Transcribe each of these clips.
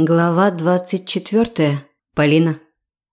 Глава двадцать четвертая. Полина.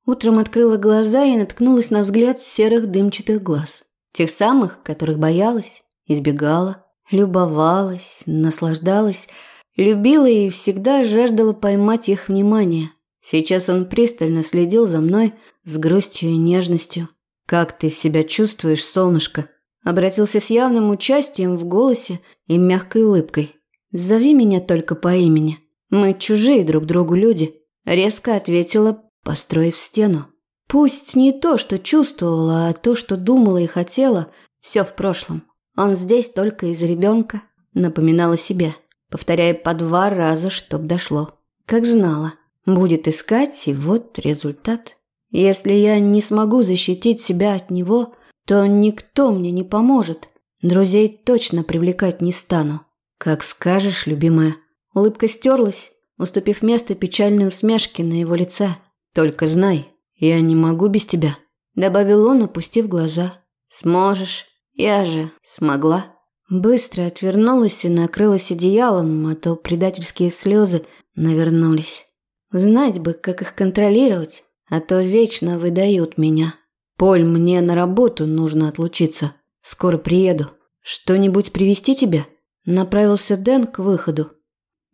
Утром открыла глаза и наткнулась на взгляд серых дымчатых глаз. Тех самых, которых боялась, избегала, любовалась, наслаждалась, любила и всегда жаждала поймать их внимание. Сейчас он пристально следил за мной с грустью и нежностью. «Как ты себя чувствуешь, солнышко?» Обратился с явным участием в голосе и мягкой улыбкой. «Зови меня только по имени». Мы чужие друг другу люди, резко ответила, построив стену. Пусть не то, что чувствовала, а то, что думала и хотела, все в прошлом. Он здесь только из ребенка, напоминала себе, повторяя по два раза, чтоб дошло. Как знала, будет искать, и вот результат. Если я не смогу защитить себя от него, то никто мне не поможет. Друзей точно привлекать не стану. Как скажешь, любимая. Улыбка стерлась, уступив место печальной усмешке на его лице. «Только знай, я не могу без тебя», – добавил он, опустив глаза. «Сможешь, я же смогла». Быстро отвернулась и накрылась одеялом, а то предательские слезы навернулись. Знать бы, как их контролировать, а то вечно выдают меня. «Поль, мне на работу нужно отлучиться. Скоро приеду. Что-нибудь привезти тебе?» Направился Дэн к выходу.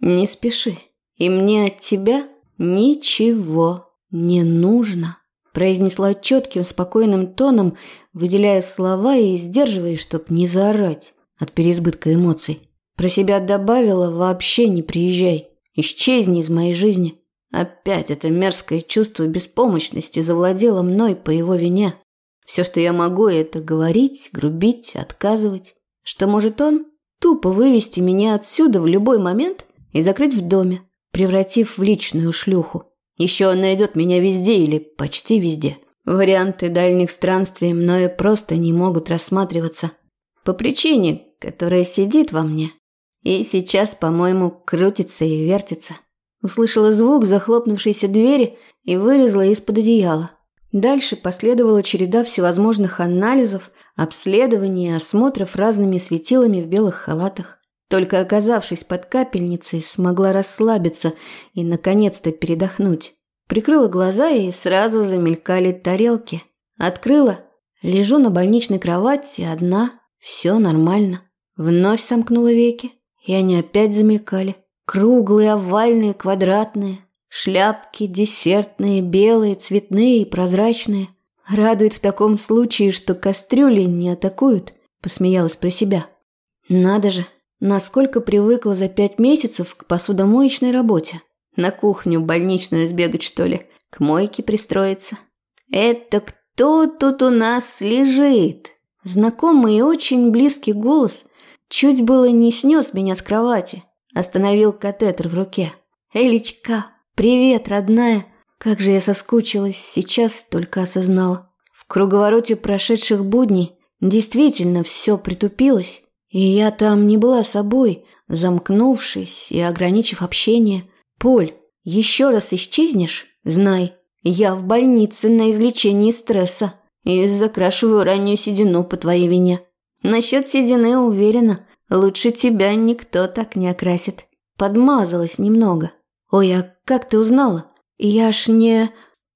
Не спеши. И мне от тебя ничего не нужно, произнесла четким, спокойным тоном, выделяя слова и сдерживая, чтоб не заорать от переизбытка эмоций. Про себя добавила «вообще не приезжай, исчезни из моей жизни». Опять это мерзкое чувство беспомощности завладело мной по его вине. Все, что я могу, это говорить, грубить, отказывать. Что может он? Тупо вывести меня отсюда в любой момент и закрыть в доме, превратив в личную шлюху. Еще он найдет меня везде или почти везде. Варианты дальних странствий мною просто не могут рассматриваться. По причине, которая сидит во мне. И сейчас, по-моему, крутится и вертится. Услышала звук захлопнувшейся двери и вылезла из-под одеяла. Дальше последовала череда всевозможных анализов, обследований осмотров разными светилами в белых халатах. Только оказавшись под капельницей, смогла расслабиться и, наконец-то, передохнуть. Прикрыла глаза и сразу замелькали тарелки. Открыла. Лежу на больничной кровати, одна. Все нормально. Вновь сомкнула веки, и они опять замелькали. Круглые, овальные, квадратные. Шляпки десертные, белые, цветные и прозрачные. Радует в таком случае, что кастрюли не атакуют, посмеялась про себя. Надо же, Насколько привыкла за пять месяцев к посудомоечной работе. На кухню больничную сбегать, что ли? К мойке пристроиться? Это кто тут у нас лежит? Знакомый и очень близкий голос чуть было не снес меня с кровати. Остановил катетер в руке. «Элечка, привет, родная!» Как же я соскучилась, сейчас только осознала. В круговороте прошедших будней действительно все притупилось. И я там не была собой, замкнувшись и ограничив общение. Поль, еще раз исчезнешь? Знай, я в больнице на излечении стресса и закрашиваю раннюю седину по твоей вине. Насчет седины уверена, лучше тебя никто так не окрасит. Подмазалась немного. Ой, а как ты узнала? Я ж не...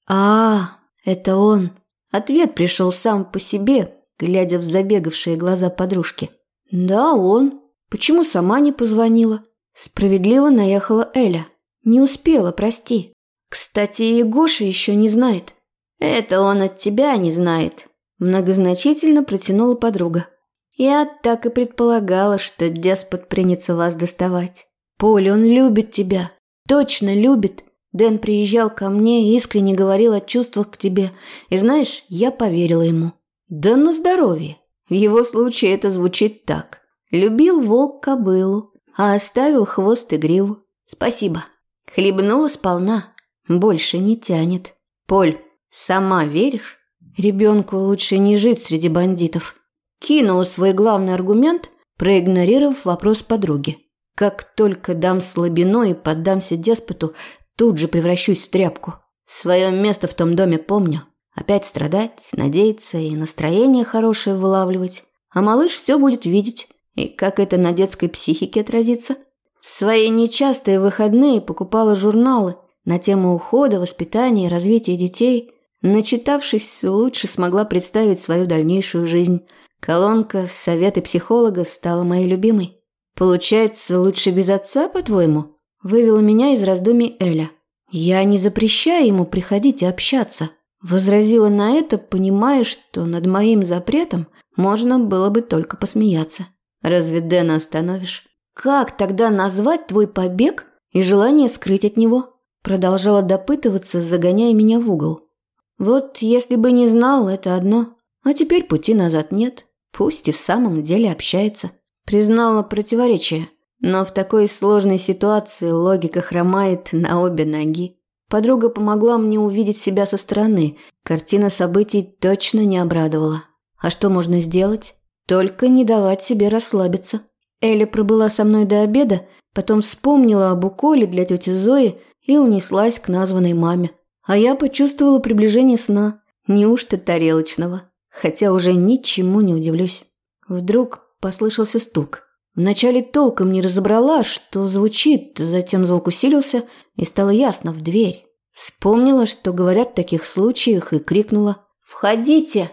А, это он. Ответ пришел сам по себе, глядя в забегавшие глаза подружки. «Да, он. Почему сама не позвонила?» Справедливо наехала Эля. «Не успела, прости. Кстати, и Гоша еще не знает». «Это он от тебя не знает», – многозначительно протянула подруга. «Я так и предполагала, что деспот принется вас доставать. Поля, он любит тебя. Точно любит. Дэн приезжал ко мне и искренне говорил о чувствах к тебе. И знаешь, я поверила ему. Да на здоровье. В его случае это звучит так. Любил волк кобылу, а оставил хвост и гриву. Спасибо. Хлебнула сполна. Больше не тянет. Поль, сама веришь? Ребенку лучше не жить среди бандитов. Кинула свой главный аргумент, проигнорировав вопрос подруги. Как только дам слабину и поддамся деспоту, тут же превращусь в тряпку. Свое место в том доме помню. Опять страдать, надеяться и настроение хорошее вылавливать. А малыш все будет видеть. И как это на детской психике отразится? В свои нечастые выходные покупала журналы на тему ухода, воспитания и развития детей. Начитавшись, лучше смогла представить свою дальнейшую жизнь. Колонка «Советы психолога» стала моей любимой. «Получается, лучше без отца, по-твоему?» Вывела меня из раздумий Эля. «Я не запрещаю ему приходить и общаться», – возразила на это, понимая, что над моим запретом можно было бы только посмеяться. «Разве Дэна остановишь?» «Как тогда назвать твой побег и желание скрыть от него?» Продолжала допытываться, загоняя меня в угол. «Вот если бы не знал, это одно. А теперь пути назад нет. Пусть и в самом деле общается». Признала противоречие. Но в такой сложной ситуации логика хромает на обе ноги. Подруга помогла мне увидеть себя со стороны. Картина событий точно не обрадовала. А что можно сделать? Только не давать себе расслабиться. Эля пробыла со мной до обеда, потом вспомнила об уколе для тети Зои и унеслась к названной маме. А я почувствовала приближение сна, неужто тарелочного, хотя уже ничему не удивлюсь. Вдруг послышался стук. Вначале толком не разобрала, что звучит, затем звук усилился, и стало ясно в дверь. Вспомнила, что говорят в таких случаях, и крикнула «Входите!»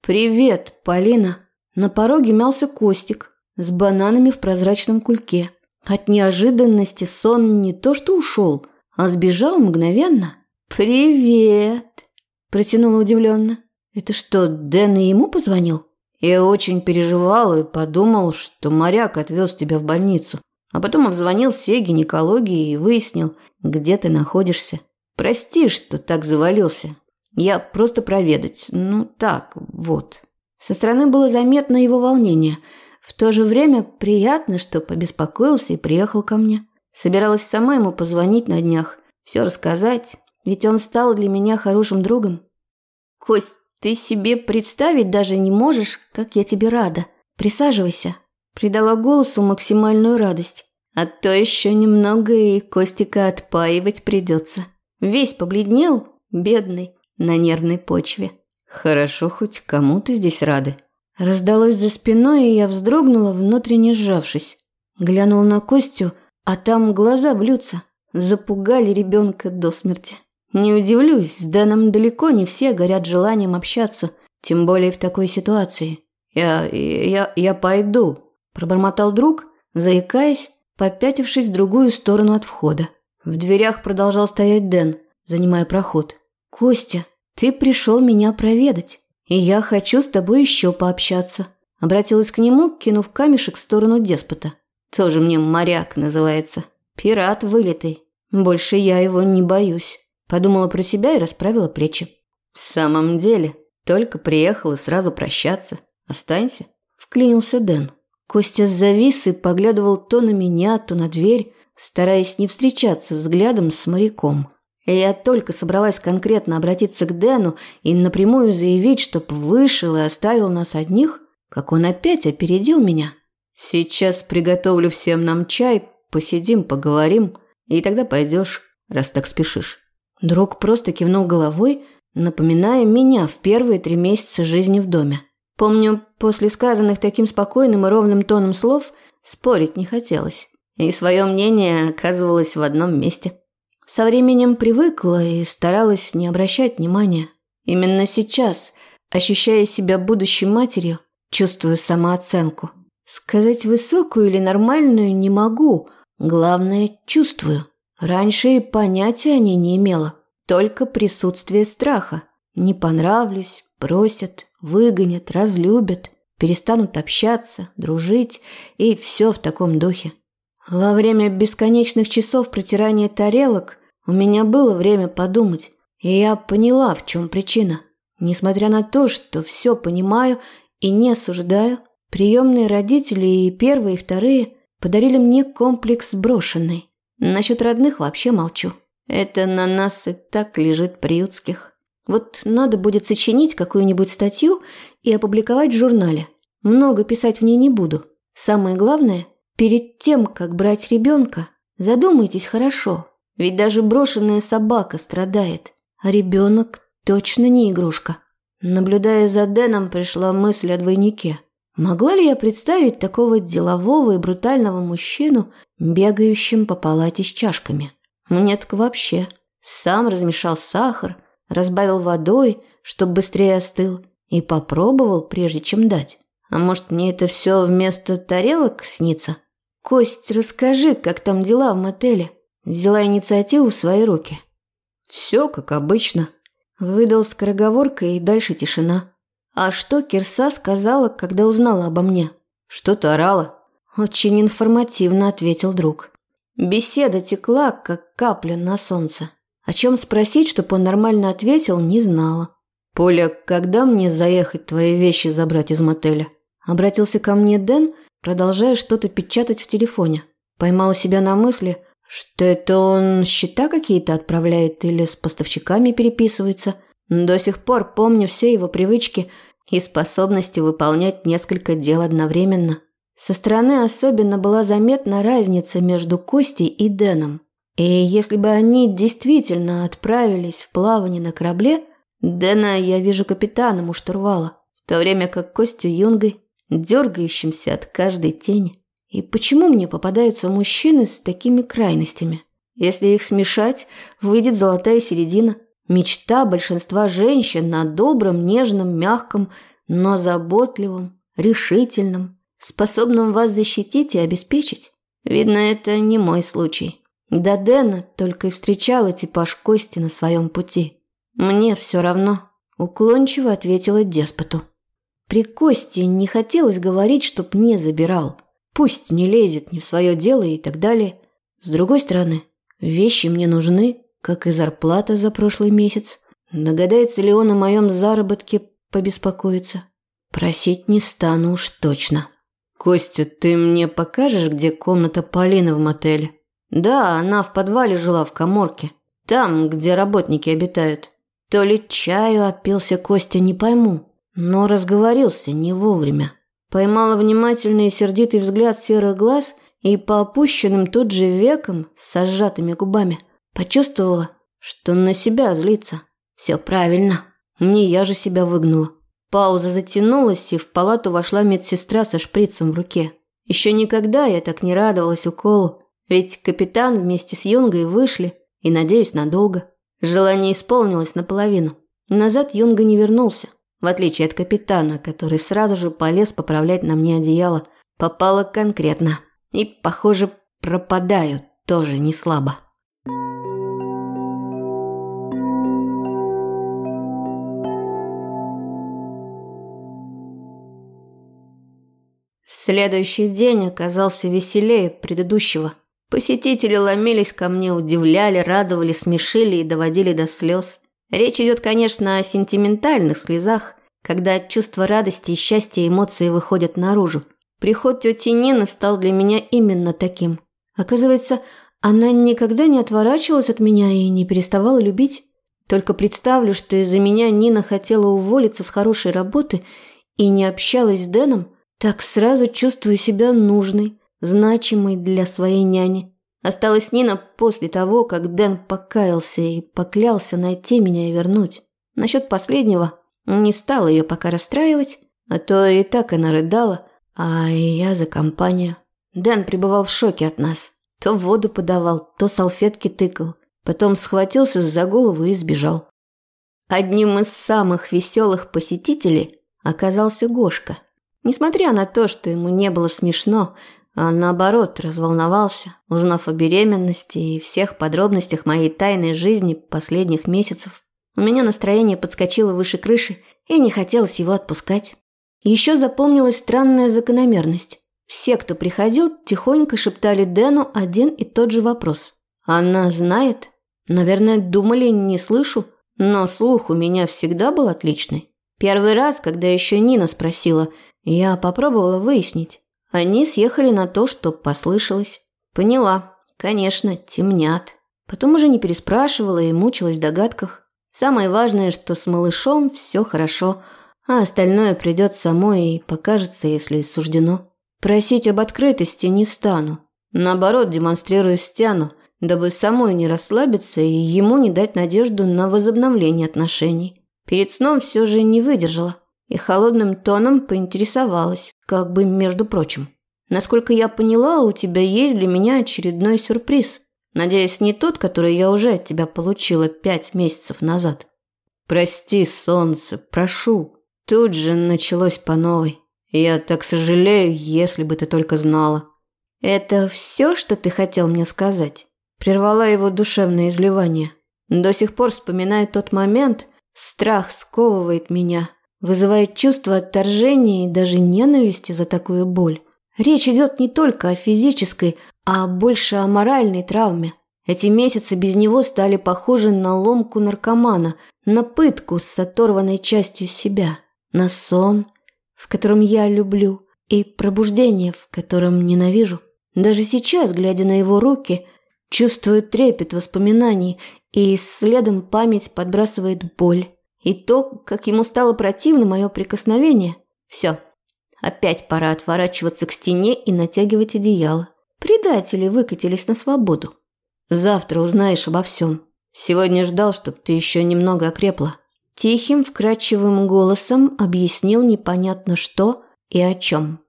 «Привет, Полина!» На пороге мялся Костик с бананами в прозрачном кульке. От неожиданности сон не то что ушел, а сбежал мгновенно. «Привет!» – протянула удивленно. «Это что, Дэн и ему позвонил?» Я очень переживал и подумал, что моряк отвез тебя в больницу. А потом обзвонил все гинекологии и выяснил, где ты находишься. Прости, что так завалился. Я просто проведать. Ну, так, вот. Со стороны было заметно его волнение. В то же время приятно, что побеспокоился и приехал ко мне. Собиралась сама ему позвонить на днях, все рассказать, ведь он стал для меня хорошим другом. Кость, ты себе представить даже не можешь, как я тебе рада. Присаживайся. Придала голосу максимальную радость. А то еще немного и Костика отпаивать придется. Весь побледнел, бедный, на нервной почве. Хорошо, хоть кому-то здесь рады. Раздалось за спиной, и я вздрогнула, внутренне сжавшись. Глянул на Костю, а там глаза блюдца. Запугали ребенка до смерти. Не удивлюсь, с Дэном далеко не все горят желанием общаться, тем более в такой ситуации. Я... я... я пойду, пробормотал друг, заикаясь, попятившись в другую сторону от входа. В дверях продолжал стоять Дэн, занимая проход. «Костя, ты пришел меня проведать, и я хочу с тобой еще пообщаться». Обратилась к нему, кинув камешек в сторону деспота. Тоже мне моряк называется. Пират вылитый. Больше я его не боюсь. Подумала про себя и расправила плечи. В самом деле, только приехал и сразу прощаться. Останься. Вклинился Дэн. Костя завис и поглядывал то на меня, то на дверь, стараясь не встречаться взглядом с моряком. Я только собралась конкретно обратиться к Дэну и напрямую заявить, чтоб вышел и оставил нас одних, как он опять опередил меня. «Сейчас приготовлю всем нам чай, посидим, поговорим, и тогда пойдешь, раз так спешишь». Друг просто кивнул головой, напоминая меня в первые три месяца жизни в доме. Помню, после сказанных таким спокойным и ровным тоном слов спорить не хотелось. И свое мнение оказывалось в одном месте. Со временем привыкла и старалась не обращать внимания. Именно сейчас, ощущая себя будущей матерью, чувствую самооценку. Сказать высокую или нормальную не могу, главное – чувствую. Раньше и понятия о ней не имела. Только присутствие страха. Не понравлюсь, бросят, выгонят, разлюбят, перестанут общаться, дружить и все в таком духе. Во время бесконечных часов протирания тарелок у меня было время подумать, и я поняла, в чем причина. Несмотря на то, что все понимаю и не осуждаю, приемные родители и первые, и вторые подарили мне комплекс брошенный. Насчет родных вообще молчу. Это на нас и так лежит приютских. Вот надо будет сочинить какую-нибудь статью и опубликовать в журнале. Много писать в ней не буду. Самое главное, перед тем, как брать ребенка, задумайтесь хорошо. Ведь даже брошенная собака страдает, а ребенок точно не игрушка. Наблюдая за Дэном, пришла мысль о двойнике. Могла ли я представить такого делового и брутального мужчину бегающим по палате с чашками. Мне так вообще. Сам размешал сахар, разбавил водой, чтобы быстрее остыл, и попробовал, прежде чем дать. А может, мне это все вместо тарелок снится? Кость, расскажи, как там дела в мотеле. Взяла инициативу в свои руки. Все как обычно. Выдал скороговоркой и дальше тишина. А что Кирса сказала, когда узнала обо мне? Что-то орала. Очень информативно ответил друг. Беседа текла, как капля на солнце. О чем спросить, чтобы он нормально ответил, не знала. «Поля, когда мне заехать твои вещи забрать из мотеля?» Обратился ко мне Дэн, продолжая что-то печатать в телефоне. Поймала себя на мысли, что это он счета какие-то отправляет или с поставщиками переписывается. До сих пор помню все его привычки и способности выполнять несколько дел одновременно. Со стороны особенно была заметна разница между Костей и Дэном. И если бы они действительно отправились в плавание на корабле, Дэна я вижу капитаном у штурвала, в то время как Костю юнгой, дергающимся от каждой тени. И почему мне попадаются мужчины с такими крайностями? Если их смешать, выйдет золотая середина. Мечта большинства женщин на добром, нежном, мягком, но заботливом, решительном, способном вас защитить и обеспечить. Видно, это не мой случай. До Дэна только и встречала типаж Кости на своем пути. Мне все равно, уклончиво ответила деспоту. При Косте не хотелось говорить, чтоб не забирал. Пусть не лезет не в свое дело и так далее. С другой стороны, вещи мне нужны, как и зарплата за прошлый месяц. Догадается ли он о моем заработке побеспокоиться? Просить не стану уж точно. «Костя, ты мне покажешь, где комната Полины в мотеле?» Да, она в подвале жила в коморке. Там, где работники обитают. То ли чаю опился Костя, не пойму. Но разговорился не вовремя. Поймала внимательный и сердитый взгляд серых глаз и по опущенным тут же векам с сжатыми губами почувствовала, что на себя злится. Все правильно. Не я же себя выгнала. Пауза затянулась, и в палату вошла медсестра со шприцем в руке. Еще никогда я так не радовалась уколу. Ведь капитан вместе с Юнгой вышли, и, надеюсь, надолго. Желание исполнилось наполовину. Назад Юнга не вернулся, в отличие от капитана, который сразу же полез поправлять на мне одеяло. Попало конкретно. И, похоже, пропадаю тоже не слабо. Следующий день оказался веселее предыдущего – Посетители ломились ко мне, удивляли, радовали, смешили и доводили до слез. Речь идет, конечно, о сентиментальных слезах, когда от чувства радости и счастья эмоции выходят наружу. Приход тети Нины стал для меня именно таким. Оказывается, она никогда не отворачивалась от меня и не переставала любить. Только представлю, что из-за меня Нина хотела уволиться с хорошей работы и не общалась с Дэном, так сразу чувствую себя нужной, значимой для своей няни. Осталась Нина после того, как Дэн покаялся и поклялся найти меня и вернуть. Насчет последнего не стала ее пока расстраивать, а то и так она рыдала, а я за компанию. Дэн пребывал в шоке от нас. То воду подавал, то салфетки тыкал. Потом схватился за голову и сбежал. Одним из самых веселых посетителей оказался Гошка. Несмотря на то, что ему не было смешно, а наоборот разволновался, узнав о беременности и всех подробностях моей тайной жизни последних месяцев. У меня настроение подскочило выше крыши, и не хотелось его отпускать. Еще запомнилась странная закономерность. Все, кто приходил, тихонько шептали Дэну один и тот же вопрос. «Она знает?» Наверное, думали, не слышу, но слух у меня всегда был отличный. Первый раз, когда еще Нина спросила, я попробовала выяснить. Они съехали на то, что послышалось. Поняла. Конечно, темнят. Потом уже не переспрашивала и мучилась в догадках. Самое важное, что с малышом все хорошо, а остальное придет само и покажется, если суждено. Просить об открытости не стану. Наоборот, демонстрирую стяну, дабы самой не расслабиться и ему не дать надежду на возобновление отношений. Перед сном все же не выдержала и холодным тоном поинтересовалась, как бы между прочим. Насколько я поняла, у тебя есть для меня очередной сюрприз. Надеюсь, не тот, который я уже от тебя получила пять месяцев назад. Прости, солнце, прошу. Тут же началось по новой. Я так сожалею, если бы ты только знала. Это все, что ты хотел мне сказать? Прервала его душевное изливание. До сих пор вспоминаю тот момент, страх сковывает меня, вызывает чувство отторжения и даже ненависти за такую боль. Речь идет не только о физической, а больше о моральной травме. Эти месяцы без него стали похожи на ломку наркомана, на пытку с оторванной частью себя, на сон, в котором я люблю, и пробуждение, в котором ненавижу. Даже сейчас, глядя на его руки, чувствую трепет воспоминаний, и следом память подбрасывает боль. И то, как ему стало противно мое прикосновение. Все, опять пора отворачиваться к стене и натягивать одеяло. Предатели выкатились на свободу. Завтра узнаешь обо всем. Сегодня ждал, чтобы ты еще немного окрепла. Тихим, вкрадчивым голосом объяснил непонятно что и о чем.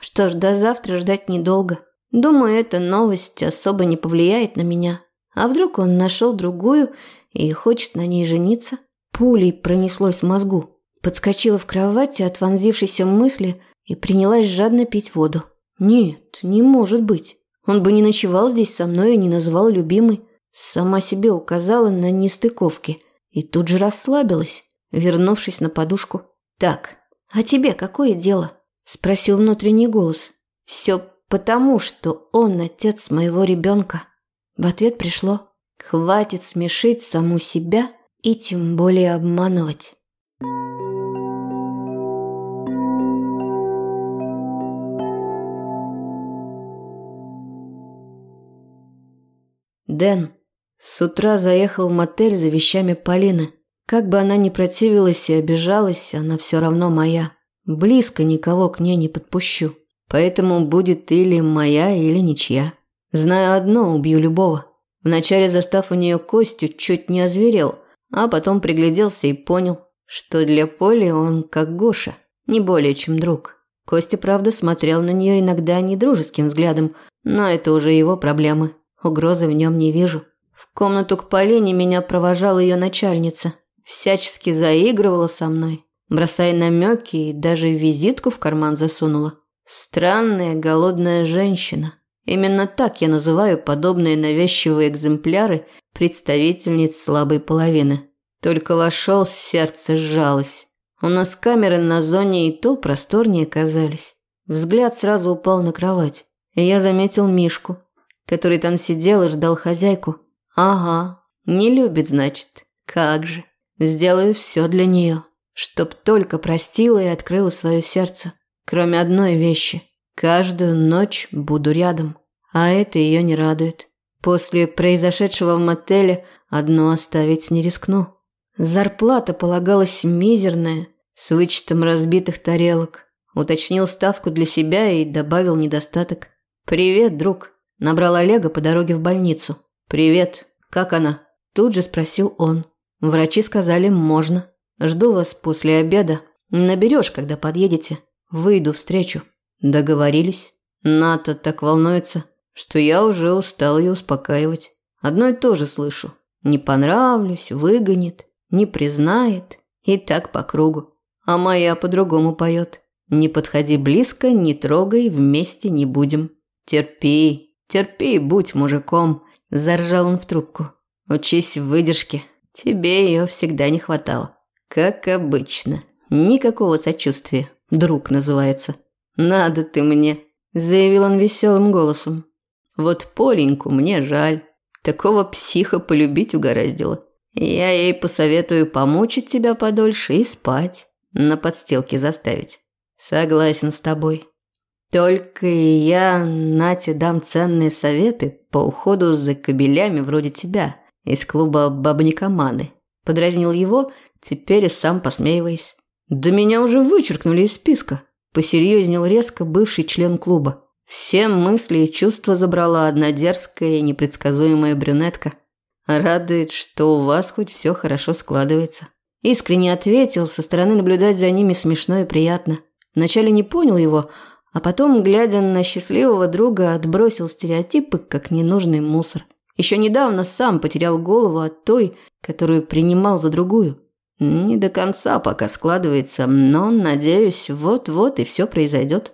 Что ж, до завтра ждать недолго. Думаю, эта новость особо не повлияет на меня. А вдруг он нашел другую и хочет на ней жениться? Пулей пронеслось в мозгу. Подскочила в кровати от вонзившейся мысли и принялась жадно пить воду. Нет, не может быть. Он бы не ночевал здесь со мной и не назвал любимой. Сама себе указала на нестыковки и тут же расслабилась, вернувшись на подушку. «Так, а тебе какое дело?» – спросил внутренний голос. «Все потому, что он отец моего ребенка». В ответ пришло «Хватит смешить саму себя и тем более обманывать». Дэн. С утра заехал в мотель за вещами Полины. Как бы она ни противилась и обижалась, она все равно моя. Близко никого к ней не подпущу. Поэтому будет или моя, или ничья. Знаю одно, убью любого. Вначале застав у нее Костю, чуть не озверел, а потом пригляделся и понял, что для Поли он как Гоша, не более чем друг. Костя, правда, смотрел на нее иногда недружеским взглядом, но это уже его проблемы. Угрозы в нем не вижу. В комнату к Полине меня провожала ее начальница. Всячески заигрывала со мной, бросая намеки и даже визитку в карман засунула. Странная голодная женщина. Именно так я называю подобные навязчивые экземпляры представительниц слабой половины. Только вошел, сердце сжалось. У нас камеры на зоне и то просторнее казались. Взгляд сразу упал на кровать. И я заметил Мишку, который там сидел и ждал хозяйку. Ага, не любит, значит. Как же. Сделаю все для нее, чтоб только простила и открыла свое сердце. Кроме одной вещи. Каждую ночь буду рядом. А это ее не радует. После произошедшего в мотеле одно оставить не рискну. Зарплата полагалась мизерная, с вычетом разбитых тарелок. Уточнил ставку для себя и добавил недостаток. «Привет, друг. Набрал Олега по дороге в больницу. «Привет. Как она?» Тут же спросил он. Врачи сказали, можно. Жду вас после обеда. Наберешь, когда подъедете. Выйду встречу. Договорились. Ната так волнуется, что я уже устал ее успокаивать. Одно и то же слышу. Не понравлюсь, выгонит, не признает. И так по кругу. А моя по-другому поет. Не подходи близко, не трогай, вместе не будем. Терпи, Терпи будь мужиком, заржал он в трубку. Учись в выдержке. Тебе ее всегда не хватало. Как обычно. Никакого сочувствия. Друг называется. Надо ты мне, заявил он веселым голосом. Вот Поленьку мне жаль. Такого психа полюбить угораздило. Я ей посоветую помучить тебя подольше и спать. На подстилке заставить. Согласен с тобой. Только я Нате дам ценные советы по уходу за кобелями вроде тебя из клуба бабникоманы. Подразнил его, теперь и сам посмеиваясь. Да меня уже вычеркнули из списка. Посерьезнел резко бывший член клуба. Все мысли и чувства забрала одна дерзкая и непредсказуемая брюнетка. Радует, что у вас хоть все хорошо складывается. Искренне ответил, со стороны наблюдать за ними смешно и приятно. Вначале не понял его, А потом, глядя на счастливого друга, отбросил стереотипы, как ненужный мусор. Еще недавно сам потерял голову от той, которую принимал за другую. Не до конца пока складывается, но, надеюсь, вот-вот и все произойдет.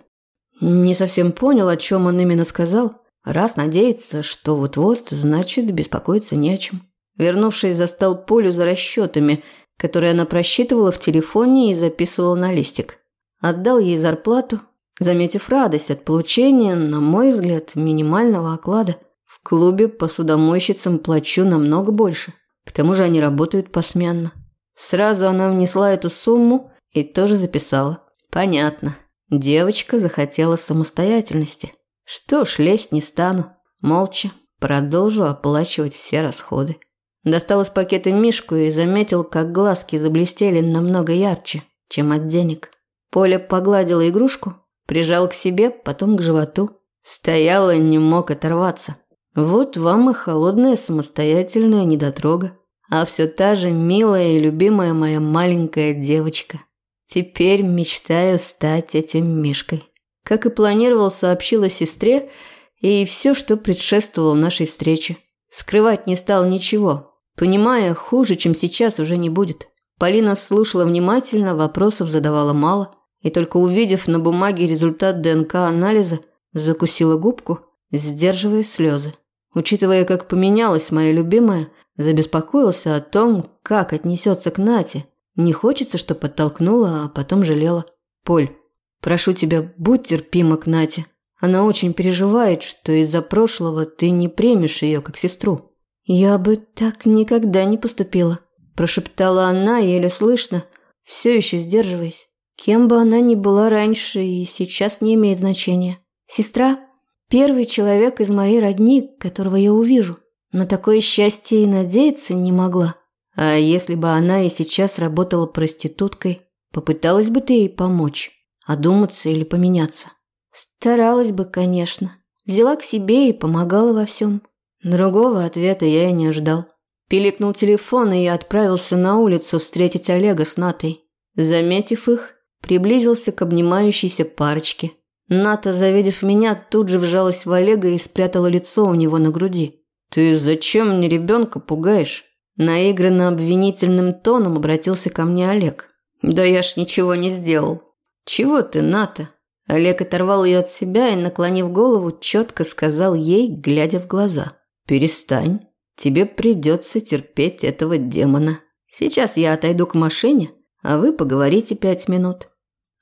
Не совсем понял, о чем он именно сказал. Раз надеется, что вот-вот, значит, беспокоиться не о чем. Вернувшись, застал Полю за расчетами, которые она просчитывала в телефоне и записывала на листик. Отдал ей зарплату, заметив радость от получения, на мой взгляд, минимального оклада. В клубе посудомойщицам плачу намного больше. К тому же они работают посменно. Сразу она внесла эту сумму и тоже записала. Понятно. Девочка захотела самостоятельности. Что ж, лезть не стану. Молча продолжу оплачивать все расходы. Достал из пакета мишку и заметил, как глазки заблестели намного ярче, чем от денег. Поля погладила игрушку, прижал к себе, потом к животу. Стоял и не мог оторваться. Вот вам и холодная самостоятельная недотрога а все та же милая и любимая моя маленькая девочка. Теперь мечтаю стать этим Мишкой. Как и планировал, сообщила сестре и все, что предшествовало нашей встрече. Скрывать не стал ничего, понимая, хуже, чем сейчас, уже не будет. Полина слушала внимательно, вопросов задавала мало, и только увидев на бумаге результат ДНК-анализа, закусила губку, сдерживая слезы. Учитывая, как поменялась моя любимая, Забеспокоился о том, как отнесется к Нате. Не хочется, чтобы подтолкнула, а потом жалела. «Поль, прошу тебя, будь терпима к Нате. Она очень переживает, что из-за прошлого ты не примешь ее как сестру». «Я бы так никогда не поступила», – прошептала она, еле слышно, все еще сдерживаясь. Кем бы она ни была раньше и сейчас не имеет значения. Сестра – первый человек из моей родни, которого я увижу. На такое счастье и надеяться не могла. А если бы она и сейчас работала проституткой, попыталась бы ты ей помочь, одуматься или поменяться? Старалась бы, конечно. Взяла к себе и помогала во всем. Другого ответа я и не ждал. Пиликнул телефон, и отправился на улицу встретить Олега с Натой. Заметив их, приблизился к обнимающейся парочке. Ната, завидев меня, тут же вжалась в Олега и спрятала лицо у него на груди. «Ты зачем мне ребенка пугаешь?» Наигранно обвинительным тоном обратился ко мне Олег. «Да я ж ничего не сделал». «Чего ты, Ната?» Олег оторвал ее от себя и, наклонив голову, четко сказал ей, глядя в глаза. «Перестань. Тебе придется терпеть этого демона. Сейчас я отойду к машине, а вы поговорите пять минут».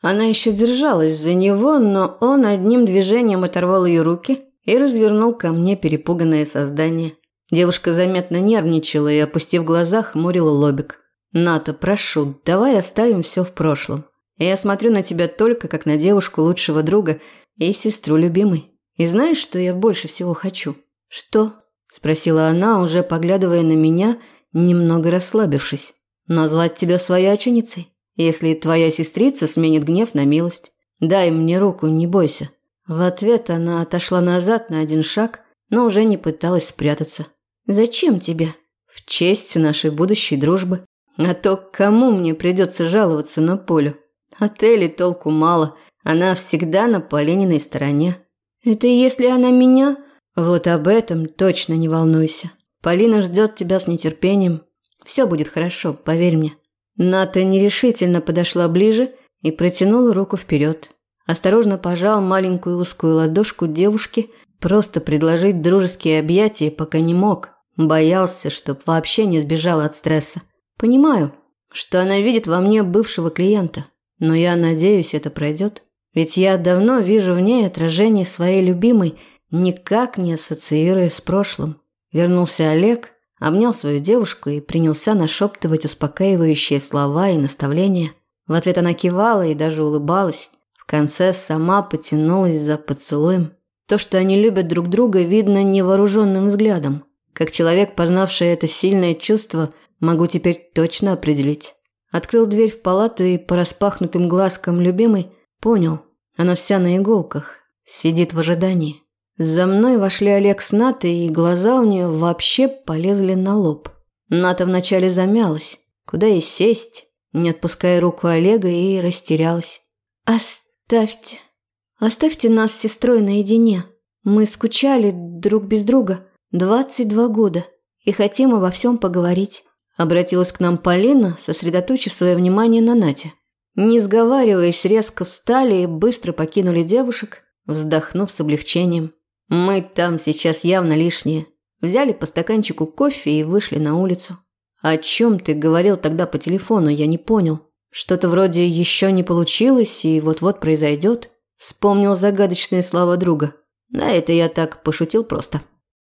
Она еще держалась за него, но он одним движением оторвал ее руки и развернул ко мне перепуганное создание. Девушка заметно нервничала и, опустив глаза, хмурила лобик. «Ната, прошу, давай оставим все в прошлом. Я смотрю на тебя только как на девушку лучшего друга и сестру любимой. И знаешь, что я больше всего хочу?» «Что?» – спросила она, уже поглядывая на меня, немного расслабившись. «Назвать тебя свояченицей, если твоя сестрица сменит гнев на милость. Дай мне руку, не бойся. В ответ она отошла назад на один шаг, но уже не пыталась спрятаться. «Зачем тебе?» «В честь нашей будущей дружбы. А то кому мне придется жаловаться на Полю? От Эли толку мало, она всегда на Полининой стороне». «Это если она меня?» «Вот об этом точно не волнуйся. Полина ждет тебя с нетерпением. Все будет хорошо, поверь мне». Ната нерешительно подошла ближе и протянула руку вперед. Осторожно пожал маленькую узкую ладошку девушки, просто предложить дружеские объятия пока не мог. Боялся, чтоб вообще не сбежала от стресса. Понимаю, что она видит во мне бывшего клиента, но я надеюсь, это пройдет. Ведь я давно вижу в ней отражение своей любимой, никак не ассоциируя с прошлым. Вернулся Олег, обнял свою девушку и принялся нашептывать успокаивающие слова и наставления. В ответ она кивала и даже улыбалась конце сама потянулась за поцелуем. То, что они любят друг друга, видно невооруженным взглядом. Как человек, познавший это сильное чувство, могу теперь точно определить. Открыл дверь в палату и по распахнутым глазкам любимой понял, она вся на иголках, сидит в ожидании. За мной вошли Олег с Натой, и глаза у нее вообще полезли на лоб. Ната вначале замялась, куда и сесть, не отпуская руку Олега, и растерялась. «Оставь!» «Оставьте!» Оставьте нас с сестрой наедине. Мы скучали друг без друга 22 года и хотим обо всем поговорить. Обратилась к нам Полина, сосредоточив свое внимание на Нате. Не сговариваясь, резко встали и быстро покинули девушек, вздохнув с облегчением. Мы там сейчас явно лишние. Взяли по стаканчику кофе и вышли на улицу. О чем ты говорил тогда по телефону, я не понял. Что-то вроде еще не получилось и вот-вот произойдет. Вспомнил загадочные слова друга. Да это я так пошутил просто.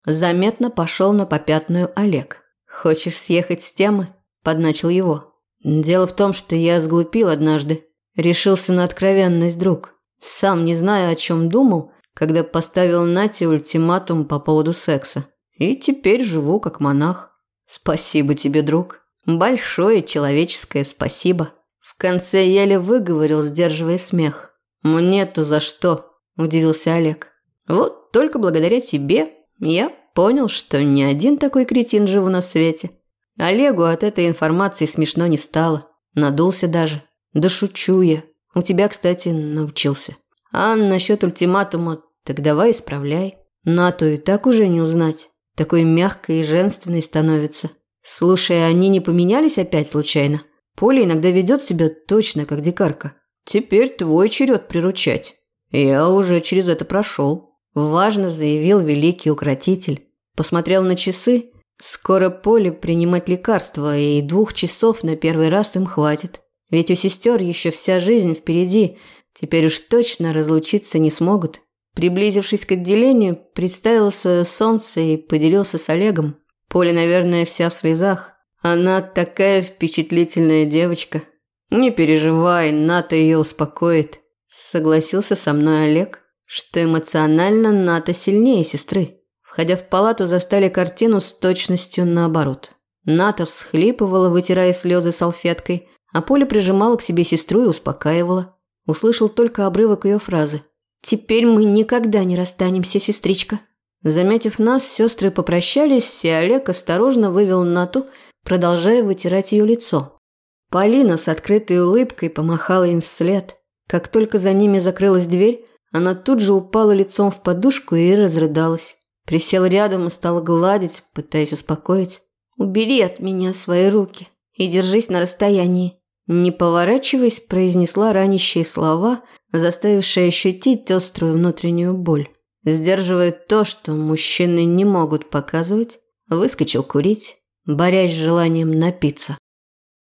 Заметно пошел на попятную Олег. «Хочешь съехать с темы?» – подначил его. «Дело в том, что я сглупил однажды. Решился на откровенность, друг. Сам не знаю, о чем думал, когда поставил Нате ультиматум по поводу секса. И теперь живу как монах. Спасибо тебе, друг. Большое человеческое спасибо». Конце еле выговорил, сдерживая смех. «Мне-то за что?» – удивился Олег. «Вот только благодаря тебе я понял, что ни один такой кретин живу на свете. Олегу от этой информации смешно не стало. Надулся даже. Да шучу я. У тебя, кстати, научился. А насчет ультиматума, так давай исправляй. Нату и так уже не узнать. Такой мягкой и женственной становится. Слушай, они не поменялись опять случайно? Поля иногда ведет себя точно как дикарка. Теперь твой черед приручать. Я уже через это прошел. Важно заявил великий укротитель. Посмотрел на часы. Скоро Поле принимать лекарства, и двух часов на первый раз им хватит. Ведь у сестер еще вся жизнь впереди. Теперь уж точно разлучиться не смогут. Приблизившись к отделению, представился солнце и поделился с Олегом. Поля, наверное, вся в слезах. Она такая впечатлительная девочка. Не переживай, Ната ее успокоит. Согласился со мной Олег что эмоционально Ната сильнее сестры. Входя в палату, застали картину с точностью наоборот. Ната всхлипывала, вытирая слезы салфеткой, а Поля прижимала к себе сестру и успокаивала. Услышал только обрывок ее фразы. «Теперь мы никогда не расстанемся, сестричка». Заметив нас, сестры попрощались, и Олег осторожно вывел Нату, продолжая вытирать ее лицо. Полина с открытой улыбкой помахала им вслед. Как только за ними закрылась дверь, она тут же упала лицом в подушку и разрыдалась. Присела рядом и стала гладить, пытаясь успокоить. «Убери от меня свои руки и держись на расстоянии». Не поворачиваясь, произнесла ранящие слова, заставившие ощутить острую внутреннюю боль. Сдерживая то, что мужчины не могут показывать, выскочил курить, борясь с желанием напиться.